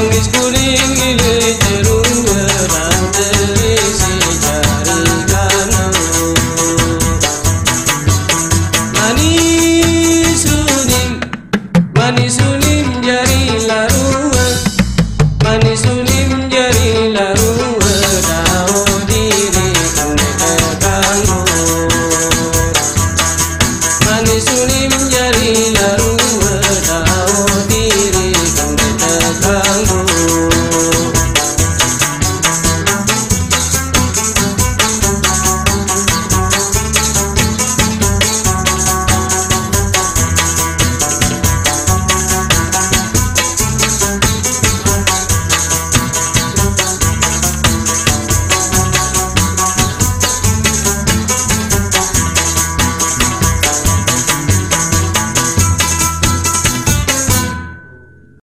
young is